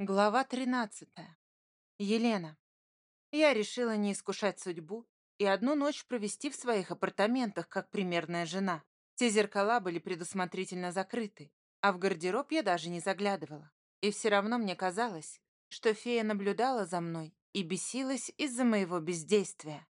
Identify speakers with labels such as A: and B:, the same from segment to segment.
A: Глава 13. Елена. Я решила не искушать судьбу и одну ночь провести в своих апартаментах, как примерная жена. Все зеркала были предусмотрительно закрыты, а в гардероб я даже не заглядывала. И все равно мне казалось, что фея наблюдала за мной и бесилась из-за моего бездействия.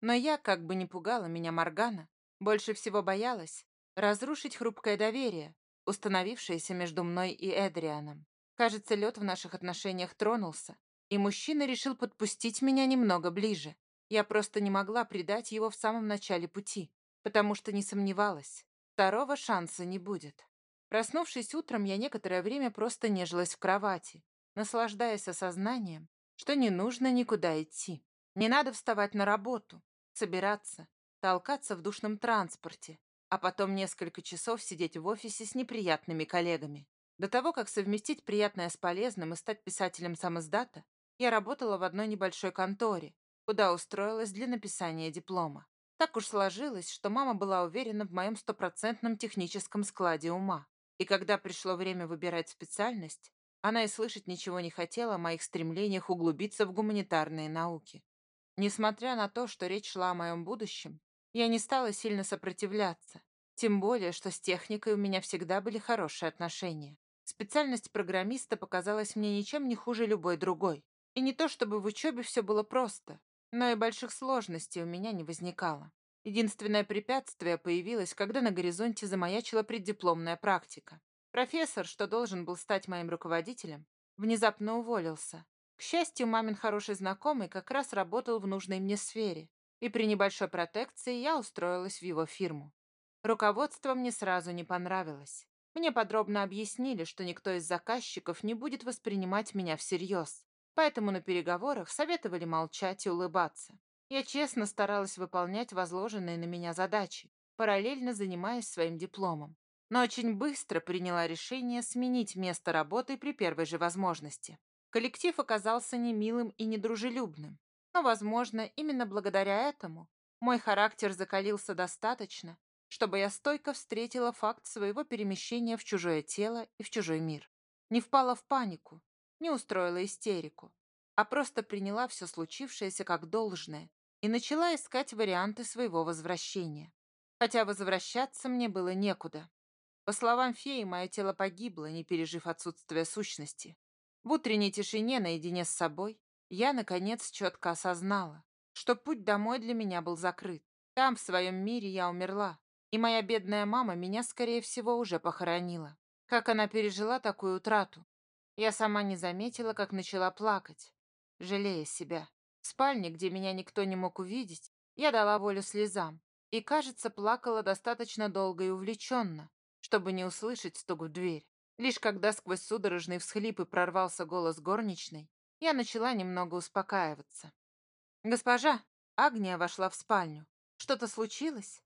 A: Но я, как бы не пугала меня Моргана, больше всего боялась разрушить хрупкое доверие, установившееся между мной и Эдрианом. Кажется, лед в наших отношениях тронулся, и мужчина решил подпустить меня немного ближе. Я просто не могла предать его в самом начале пути, потому что не сомневалась, второго шанса не будет. Проснувшись утром, я некоторое время просто нежилась в кровати, наслаждаясь осознанием, что не нужно никуда идти. Не надо вставать на работу, собираться, толкаться в душном транспорте, а потом несколько часов сидеть в офисе с неприятными коллегами. До того, как совместить приятное с полезным и стать писателем самоздата, я работала в одной небольшой конторе, куда устроилась для написания диплома. Так уж сложилось, что мама была уверена в моем стопроцентном техническом складе ума. И когда пришло время выбирать специальность, она и слышать ничего не хотела о моих стремлениях углубиться в гуманитарные науки. Несмотря на то, что речь шла о моем будущем, я не стала сильно сопротивляться, тем более, что с техникой у меня всегда были хорошие отношения. Специальность программиста показалась мне ничем не хуже любой другой. И не то чтобы в учебе все было просто, но и больших сложностей у меня не возникало. Единственное препятствие появилось, когда на горизонте замаячила преддипломная практика. Профессор, что должен был стать моим руководителем, внезапно уволился. К счастью, мамин хороший знакомый как раз работал в нужной мне сфере, и при небольшой протекции я устроилась в его фирму. Руководство мне сразу не понравилось. Мне подробно объяснили, что никто из заказчиков не будет воспринимать меня всерьез, поэтому на переговорах советовали молчать и улыбаться. Я честно старалась выполнять возложенные на меня задачи, параллельно занимаясь своим дипломом, но очень быстро приняла решение сменить место работы при первой же возможности. Коллектив оказался немилым и недружелюбным, но, возможно, именно благодаря этому мой характер закалился достаточно, чтобы я стойко встретила факт своего перемещения в чужое тело и в чужой мир. Не впала в панику, не устроила истерику, а просто приняла все случившееся как должное и начала искать варианты своего возвращения. Хотя возвращаться мне было некуда. По словам феи, мое тело погибло, не пережив отсутствие сущности. В утренней тишине наедине с собой я, наконец, четко осознала, что путь домой для меня был закрыт. Там, в своем мире, я умерла, и моя бедная мама меня, скорее всего, уже похоронила. Как она пережила такую утрату? Я сама не заметила, как начала плакать, жалея себя. В спальне, где меня никто не мог увидеть, я дала волю слезам и, кажется, плакала достаточно долго и увлеченно, чтобы не услышать стук в дверь. Лишь когда сквозь судорожные всхлипы прорвался голос горничной, я начала немного успокаиваться. «Госпожа!» Агния вошла в спальню. «Что-то случилось?»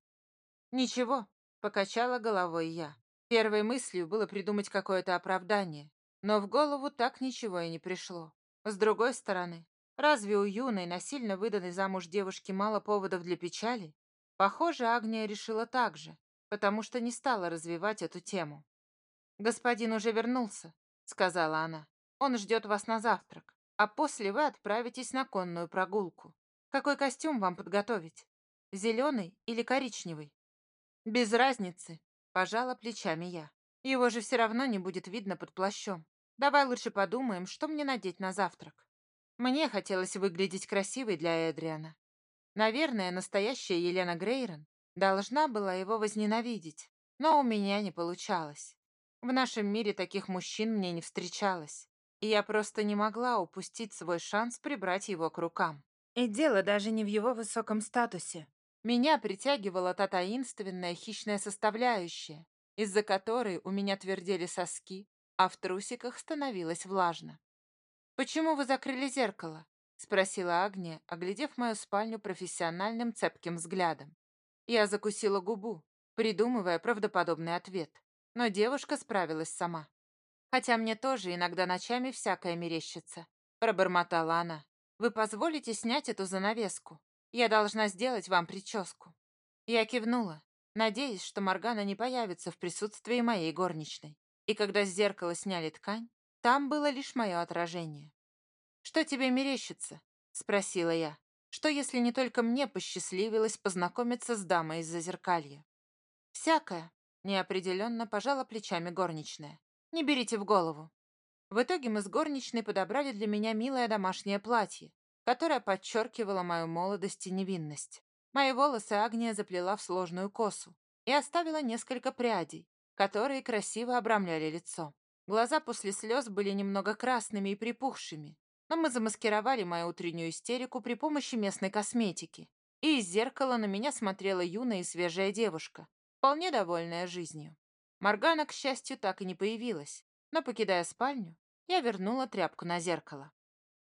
A: «Ничего», — покачала головой я. Первой мыслью было придумать какое-то оправдание, но в голову так ничего и не пришло. С другой стороны, разве у юной, насильно выданной замуж девушки мало поводов для печали? Похоже, Агния решила так же, потому что не стала развивать эту тему. «Господин уже вернулся», — сказала она. «Он ждет вас на завтрак, а после вы отправитесь на конную прогулку. Какой костюм вам подготовить? Зеленый или коричневый?» «Без разницы», — пожала плечами я. «Его же все равно не будет видно под плащом. Давай лучше подумаем, что мне надеть на завтрак». Мне хотелось выглядеть красивой для Эдриана. Наверное, настоящая Елена Грейрон должна была его возненавидеть, но у меня не получалось. В нашем мире таких мужчин мне не встречалось, и я просто не могла упустить свой шанс прибрать его к рукам. И дело даже не в его высоком статусе. Меня притягивала та таинственная хищная составляющая, из-за которой у меня твердели соски, а в трусиках становилось влажно. «Почему вы закрыли зеркало?» — спросила Агния, оглядев мою спальню профессиональным цепким взглядом. Я закусила губу, придумывая правдоподобный ответ, но девушка справилась сама. «Хотя мне тоже иногда ночами всякое мерещится», — пробормотала она. «Вы позволите снять эту занавеску?» Я должна сделать вам прическу». Я кивнула, надеясь, что Моргана не появится в присутствии моей горничной. И когда с зеркала сняли ткань, Там было лишь мое отражение. «Что тебе мерещится?» — спросила я. «Что, если не только мне посчастливилось познакомиться с дамой из Зазеркалья?» «Всякое», — неопределенно пожала плечами горничная. «Не берите в голову». В итоге мы с горничной подобрали для меня милое домашнее платье, которое подчеркивало мою молодость и невинность. Мои волосы Агния заплела в сложную косу и оставила несколько прядей, которые красиво обрамляли лицо. Глаза после слез были немного красными и припухшими, но мы замаскировали мою утреннюю истерику при помощи местной косметики. И из зеркала на меня смотрела юная и свежая девушка, вполне довольная жизнью. Моргана, к счастью, так и не появилась, но, покидая спальню, я вернула тряпку на зеркало.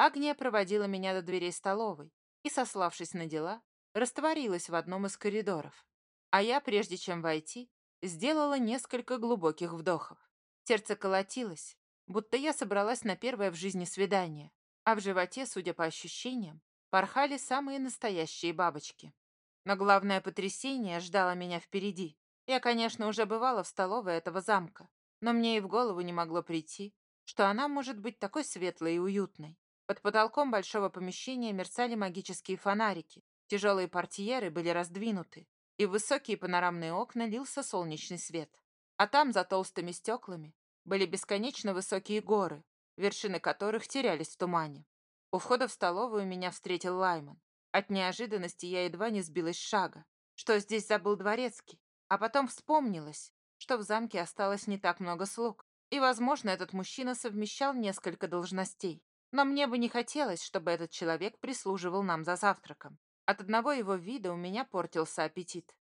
A: Агния проводила меня до дверей столовой и, сославшись на дела, растворилась в одном из коридоров. А я, прежде чем войти, сделала несколько глубоких вдохов. Сердце колотилось, будто я собралась на первое в жизни свидание, а в животе, судя по ощущениям, порхали самые настоящие бабочки. Но главное потрясение ждало меня впереди. Я, конечно, уже бывала в столовой этого замка, но мне и в голову не могло прийти, что она может быть такой светлой и уютной. Под потолком большого помещения мерцали магические фонарики, тяжелые портьеры были раздвинуты, и в высокие панорамные окна лился солнечный свет. А там, за толстыми стеклами, были бесконечно высокие горы, вершины которых терялись в тумане. У входа в столовую меня встретил Лайман. От неожиданности я едва не сбилась с шага. Что здесь забыл дворецкий? А потом вспомнилось, что в замке осталось не так много слуг. И, возможно, этот мужчина совмещал несколько должностей. Но мне бы не хотелось, чтобы этот человек прислуживал нам за завтраком. От одного его вида у меня портился аппетит.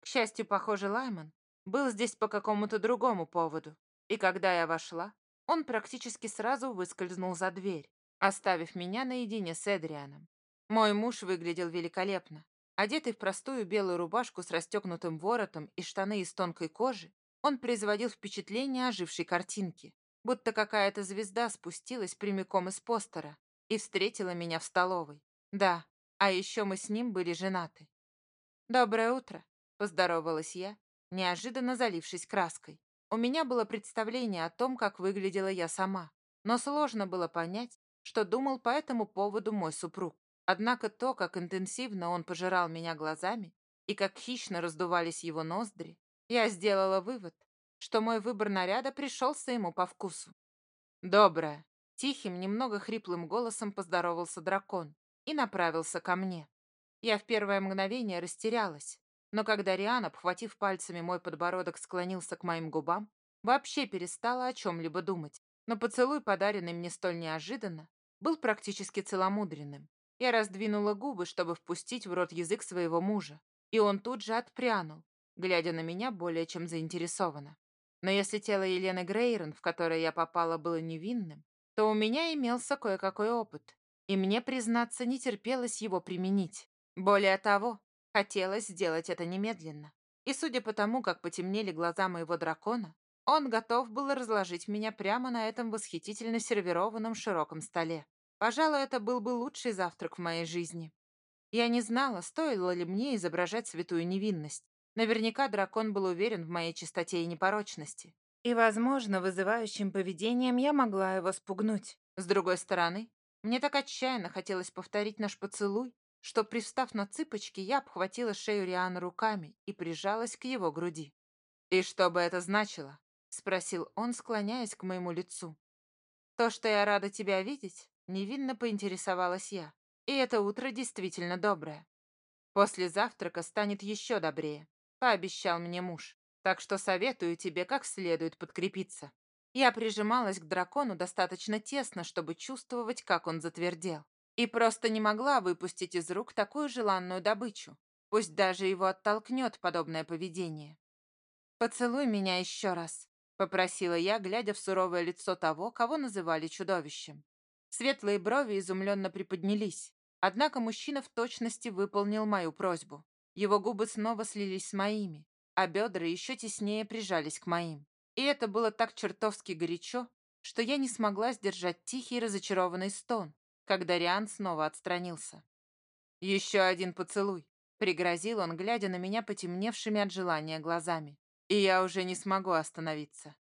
A: К счастью, похоже, Лайман был здесь по какому-то другому поводу, и когда я вошла, он практически сразу выскользнул за дверь, оставив меня наедине с Эдрианом. Мой муж выглядел великолепно. Одетый в простую белую рубашку с расстегнутым воротом и штаны из тонкой кожи, он производил впечатление ожившей картинки, будто какая-то звезда спустилась прямиком из постера и встретила меня в столовой. Да, а еще мы с ним были женаты. «Доброе утро», — поздоровалась я, неожиданно залившись краской. У меня было представление о том, как выглядела я сама, но сложно было понять, что думал по этому поводу мой супруг. Однако то, как интенсивно он пожирал меня глазами и как хищно раздувались его ноздри, я сделала вывод, что мой выбор наряда пришелся ему по вкусу. «Доброе!» — тихим, немного хриплым голосом поздоровался дракон и направился ко мне. Я в первое мгновение растерялась, но когда Риан, обхватив пальцами мой подбородок, склонился к моим губам, вообще перестала о чем-либо думать. Но поцелуй, подаренный мне столь неожиданно, был практически целомудренным. Я раздвинула губы, чтобы впустить в рот язык своего мужа, и он тут же отпрянул, глядя на меня более чем заинтересованно. Но если тело Елены Грейрон, в которое я попала, было невинным, то у меня имелся кое-какой опыт, и мне, признаться, не терпелось его применить. Более того, Хотелось сделать это немедленно. И судя по тому, как потемнели глаза моего дракона, он готов был разложить меня прямо на этом восхитительно сервированном широком столе. Пожалуй, это был бы лучший завтрак в моей жизни. Я не знала, стоило ли мне изображать святую невинность. Наверняка дракон был уверен в моей чистоте и непорочности. И, возможно, вызывающим поведением я могла его спугнуть. С другой стороны, мне так отчаянно хотелось повторить наш поцелуй, что, пристав на цыпочки, я обхватила шею Риана руками и прижалась к его груди. «И что бы это значило?» — спросил он, склоняясь к моему лицу. «То, что я рада тебя видеть», — невинно поинтересовалась я. «И это утро действительно доброе. После завтрака станет еще добрее», — пообещал мне муж. «Так что советую тебе как следует подкрепиться». Я прижималась к дракону достаточно тесно, чтобы чувствовать, как он затвердел. И просто не могла выпустить из рук такую желанную добычу. Пусть даже его оттолкнет подобное поведение. «Поцелуй меня еще раз», — попросила я, глядя в суровое лицо того, кого называли чудовищем. Светлые брови изумленно приподнялись. Однако мужчина в точности выполнил мою просьбу. Его губы снова слились с моими, а бедра еще теснее прижались к моим. И это было так чертовски горячо, что я не смогла сдержать тихий разочарованный стон, когда Риан снова отстранился. «Еще один поцелуй», — пригрозил он, глядя на меня потемневшими от желания глазами. «И я уже не смогу остановиться».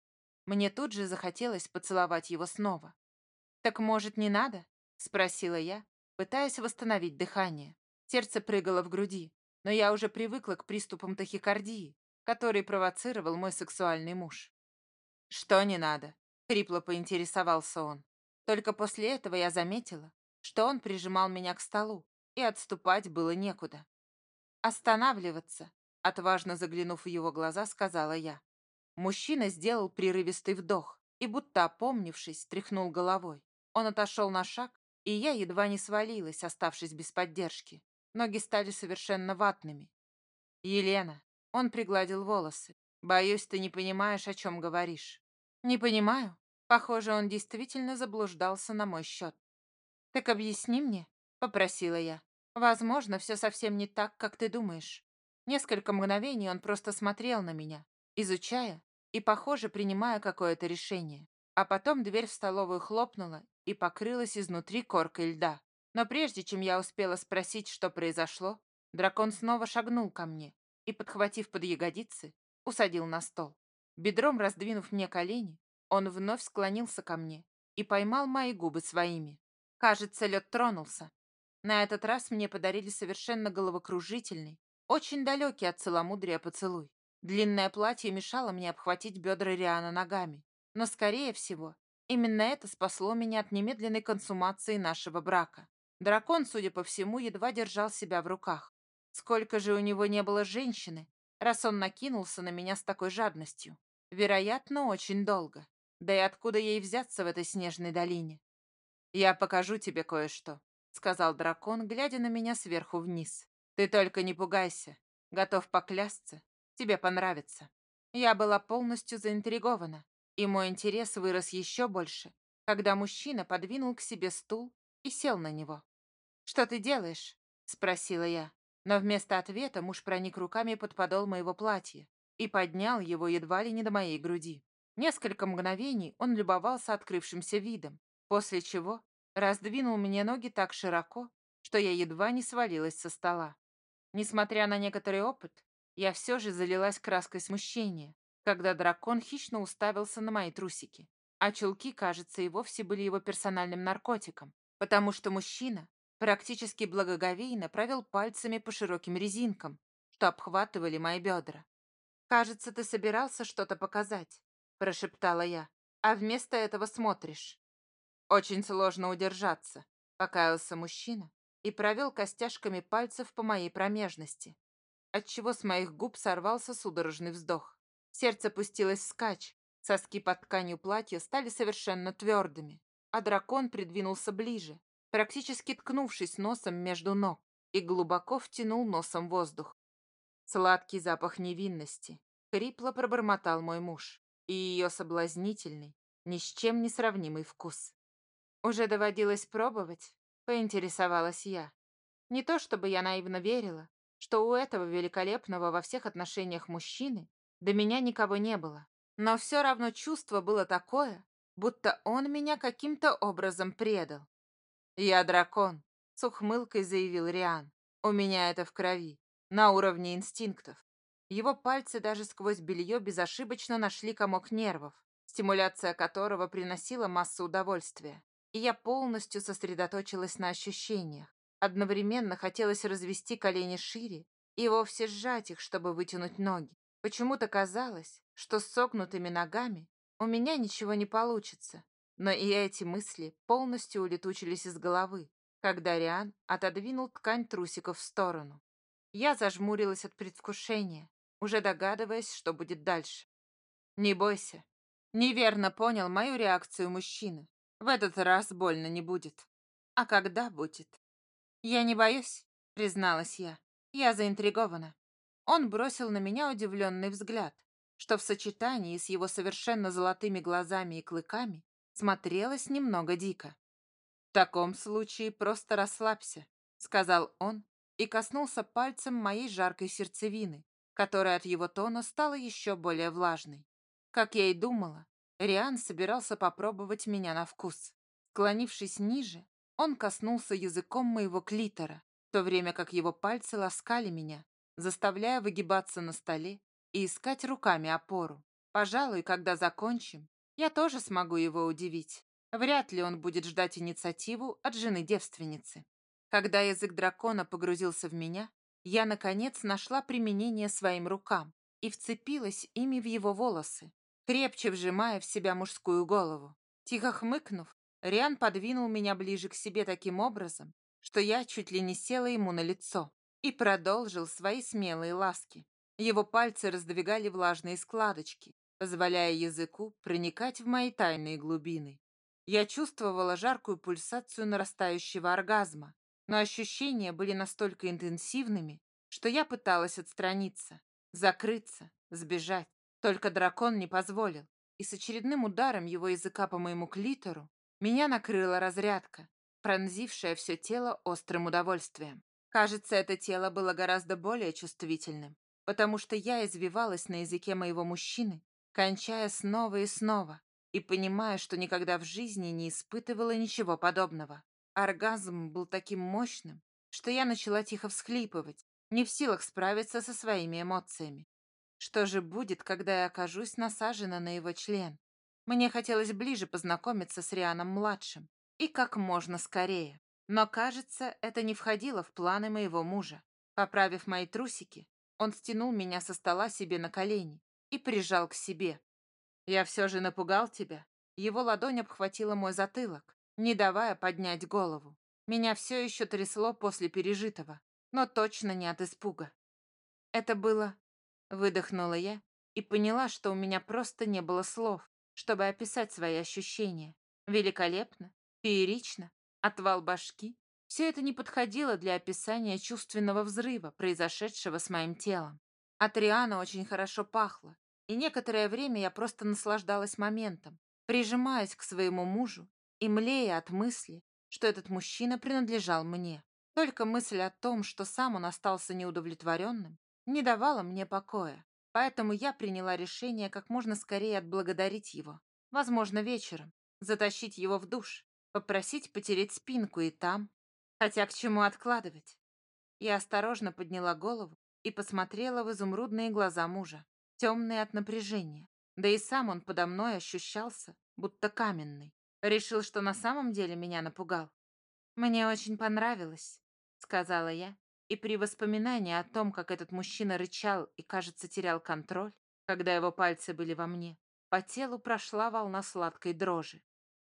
A: Мне тут же захотелось поцеловать его снова. «Так, может, не надо?» — спросила я, пытаясь восстановить дыхание. Сердце прыгало в груди, но я уже привыкла к приступам тахикардии, который провоцировал мой сексуальный муж. «Что не надо?» — хрипло поинтересовался он. Только после этого я заметила, что он прижимал меня к столу, и отступать было некуда. «Останавливаться», — отважно заглянув в его глаза, сказала я. Мужчина сделал прерывистый вдох и, будто опомнившись, тряхнул головой. Он отошел на шаг, и я едва не свалилась, оставшись без поддержки. Ноги стали совершенно ватными. «Елена», — он пригладил волосы, — «боюсь, ты не понимаешь, о чем говоришь». «Не понимаю». Похоже, он действительно заблуждался на мой счет. «Так объясни мне», — попросила я. «Возможно, все совсем не так, как ты думаешь». Несколько мгновений он просто смотрел на меня, изучая и, похоже, принимая какое-то решение. А потом дверь в столовую хлопнула и покрылась изнутри коркой льда. Но прежде чем я успела спросить, что произошло, дракон снова шагнул ко мне и, подхватив под ягодицы, усадил на стол. Бедром раздвинув мне колени, он вновь склонился ко мне и поймал мои губы своими. Кажется, лед тронулся. На этот раз мне подарили совершенно головокружительный, очень далекий от целомудрия поцелуй. Длинное платье мешало мне обхватить бедра Риана ногами. Но, скорее всего, именно это спасло меня от немедленной консумации нашего брака. Дракон, судя по всему, едва держал себя в руках. Сколько же у него не было женщины, раз он накинулся на меня с такой жадностью. Вероятно, очень долго. Да и откуда ей взяться в этой снежной долине? «Я покажу тебе кое-что», — сказал дракон, глядя на меня сверху вниз. «Ты только не пугайся. Готов поклясться. Тебе понравится». Я была полностью заинтригована, и мой интерес вырос еще больше, когда мужчина подвинул к себе стул и сел на него. «Что ты делаешь?» — спросила я. Но вместо ответа муж проник руками под подол моего платья и поднял его едва ли не до моей груди. Несколько мгновений он любовался открывшимся видом, после чего раздвинул мне ноги так широко, что я едва не свалилась со стола. Несмотря на некоторый опыт, я все же залилась краской смущения, когда дракон хищно уставился на мои трусики. А чулки, кажется, и вовсе были его персональным наркотиком, потому что мужчина практически благоговейно провел пальцами по широким резинкам, что обхватывали мои бедра. «Кажется, ты собирался что-то показать», — прошептала я, «а вместо этого смотришь». «Очень сложно удержаться», — покаялся мужчина и провел костяшками пальцев по моей промежности, отчего с моих губ сорвался судорожный вздох. Сердце пустилось вскачь, соски под тканью платья стали совершенно твердыми, а дракон придвинулся ближе, практически ткнувшись носом между ног, и глубоко втянул носом воздух. Сладкий запах невинности. Хрипло пробормотал мой муж. И ее соблазнительный, ни с чем не сравнимый вкус. Уже доводилось пробовать, поинтересовалась я. Не то чтобы я наивно верила, что у этого великолепного во всех отношениях мужчины до меня никого не было. Но все равно чувство было такое, будто он меня каким-то образом предал. «Я дракон», — с ухмылкой заявил Риан. «У меня это в крови, на уровне инстинктов». Его пальцы даже сквозь белье безошибочно нашли комок нервов, стимуляция которого приносила массу удовольствия. И я полностью сосредоточилась на ощущениях. Одновременно хотелось развести колени шире и вовсе сжать их, чтобы вытянуть ноги. Почему-то казалось, что с согнутыми ногами у меня ничего не получится, но и эти мысли полностью улетучились из головы, когда Риан отодвинул ткань трусиков в сторону. Я зажмурилась от предвкушения, уже догадываясь, что будет дальше. «Не бойся». Неверно понял мою реакцию мужчина. В этот раз больно не будет. А когда будет? «Я не боюсь», — призналась я. «Я заинтригована». Он бросил на меня удивленный взгляд, что в сочетании с его совершенно золотыми глазами и клыками смотрелось немного дико. «В таком случае просто расслабься», — сказал он и коснулся пальцем моей жаркой сердцевины, которая от его тона стала еще более влажной. Как я и думала, Риан собирался попробовать меня на вкус. Склонившись ниже, он коснулся языком моего клитора, в то время как его пальцы ласкали меня, заставляя выгибаться на столе и искать руками опору. Пожалуй, когда закончим, я тоже смогу его удивить. Вряд ли он будет ждать инициативу от жены-девственницы. Когда язык дракона погрузился в меня, я, наконец, нашла применение своим рукам и вцепилась ими в его волосы, крепче вжимая в себя мужскую голову. Тихо хмыкнув, Риан подвинул меня ближе к себе таким образом, что я чуть ли не села ему на лицо и продолжил свои смелые ласки. Его пальцы раздвигали влажные складочки, позволяя языку проникать в мои тайные глубины. Я чувствовала жаркую пульсацию нарастающего оргазма, но ощущения были настолько интенсивными, что я пыталась отстраниться, закрыться, сбежать. Только дракон не позволил, и с очередным ударом его языка по моему клитору меня накрыла разрядка, пронзившая все тело острым удовольствием. Кажется, это тело было гораздо более чувствительным, потому что я извивалась на языке моего мужчины, кончая снова и снова, и понимая, что никогда в жизни не испытывала ничего подобного. Оргазм был таким мощным, что я начала тихо всхлипывать, не в силах справиться со своими эмоциями. Что же будет, когда я окажусь насажена на его член? Мне хотелось ближе познакомиться с Рианом-младшим, и как можно скорее. Но, кажется, это не входило в планы моего мужа. Поправив мои трусики, он стянул меня со стола себе на колени и прижал к себе. «Я все же напугал тебя?» Его ладонь обхватила мой затылок, не давая поднять голову. Меня все еще трясло после пережитого, но точно не от испуга. Это было... Выдохнула я и поняла, что у меня просто не было слов, чтобы описать свои ощущения. Великолепно, феерично, отвал башки. Все это не подходило для описания чувственного взрыва, произошедшего с моим телом. От Риана очень хорошо пахло, и некоторое время я просто наслаждалась моментом, прижимаясь к своему мужу и млея от мысли, что этот мужчина принадлежал мне. Только мысль о том, что сам он остался неудовлетворенным, не давала мне покоя. Поэтому я приняла решение как можно скорее отблагодарить его. Возможно, вечером. Затащить его в душ. Попросить потереть спинку и там. Хотя к чему откладывать? Я осторожно подняла голову и посмотрела в изумрудные глаза мужа темный от напряжения. Да и сам он подо мной ощущался, будто каменный. Решил, что на самом деле меня напугал. «Мне очень понравилось», — сказала я, и при воспоминании о том, как этот мужчина рычал и, кажется, терял контроль, когда его пальцы были во мне, по телу прошла волна сладкой дрожи.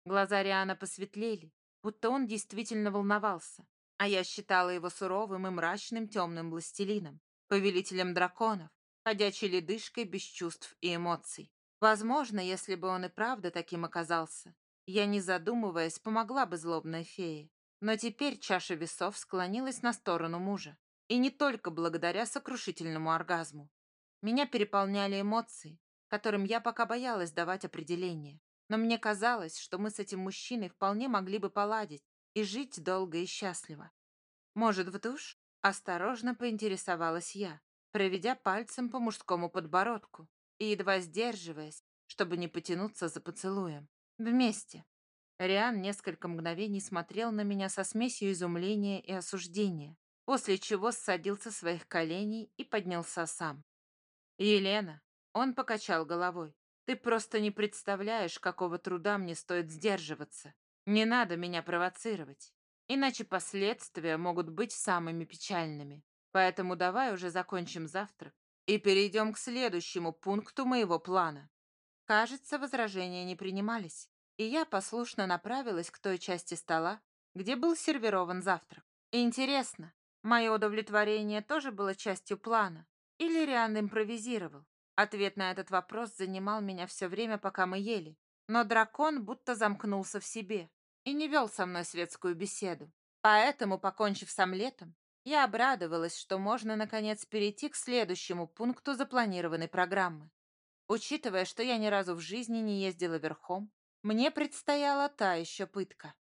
A: Глаза Риана посветлели, будто он действительно волновался, а я считала его суровым и мрачным темным властелином, повелителем драконов, ходячей ледышкой без чувств и эмоций. Возможно, если бы он и правда таким оказался, я, не задумываясь, помогла бы злобной фее. Но теперь чаша весов склонилась на сторону мужа. И не только благодаря сокрушительному оргазму. Меня переполняли эмоции, которым я пока боялась давать определение. Но мне казалось, что мы с этим мужчиной вполне могли бы поладить и жить долго и счастливо. Может, в душ? Осторожно поинтересовалась я, проведя пальцем по мужскому подбородку и едва сдерживаясь, чтобы не потянуться за поцелуем. Вместе. Риан несколько мгновений смотрел на меня со смесью изумления и осуждения, после чего ссадил со своих коленей и поднялся сам. «Елена», — он покачал головой, — «ты просто не представляешь, какого труда мне стоит сдерживаться. Не надо меня провоцировать, иначе последствия могут быть самыми печальными. Поэтому давай уже закончим завтрак и перейдем к следующему пункту моего плана. Кажется, возражения не принимались, и я послушно направилась к той части стола, где был сервирован завтрак. Интересно, мое удовлетворение тоже было частью плана, или Риан импровизировал? Ответ на этот вопрос занимал меня все время, пока мы ели, но дракон будто замкнулся в себе и не вел со мной светскую беседу. Поэтому, покончив с омлетом, я обрадовалась, что можно, наконец, перейти к следующему пункту запланированной программы. Учитывая, что я ни разу в жизни не ездила верхом, мне предстояла та еще пытка.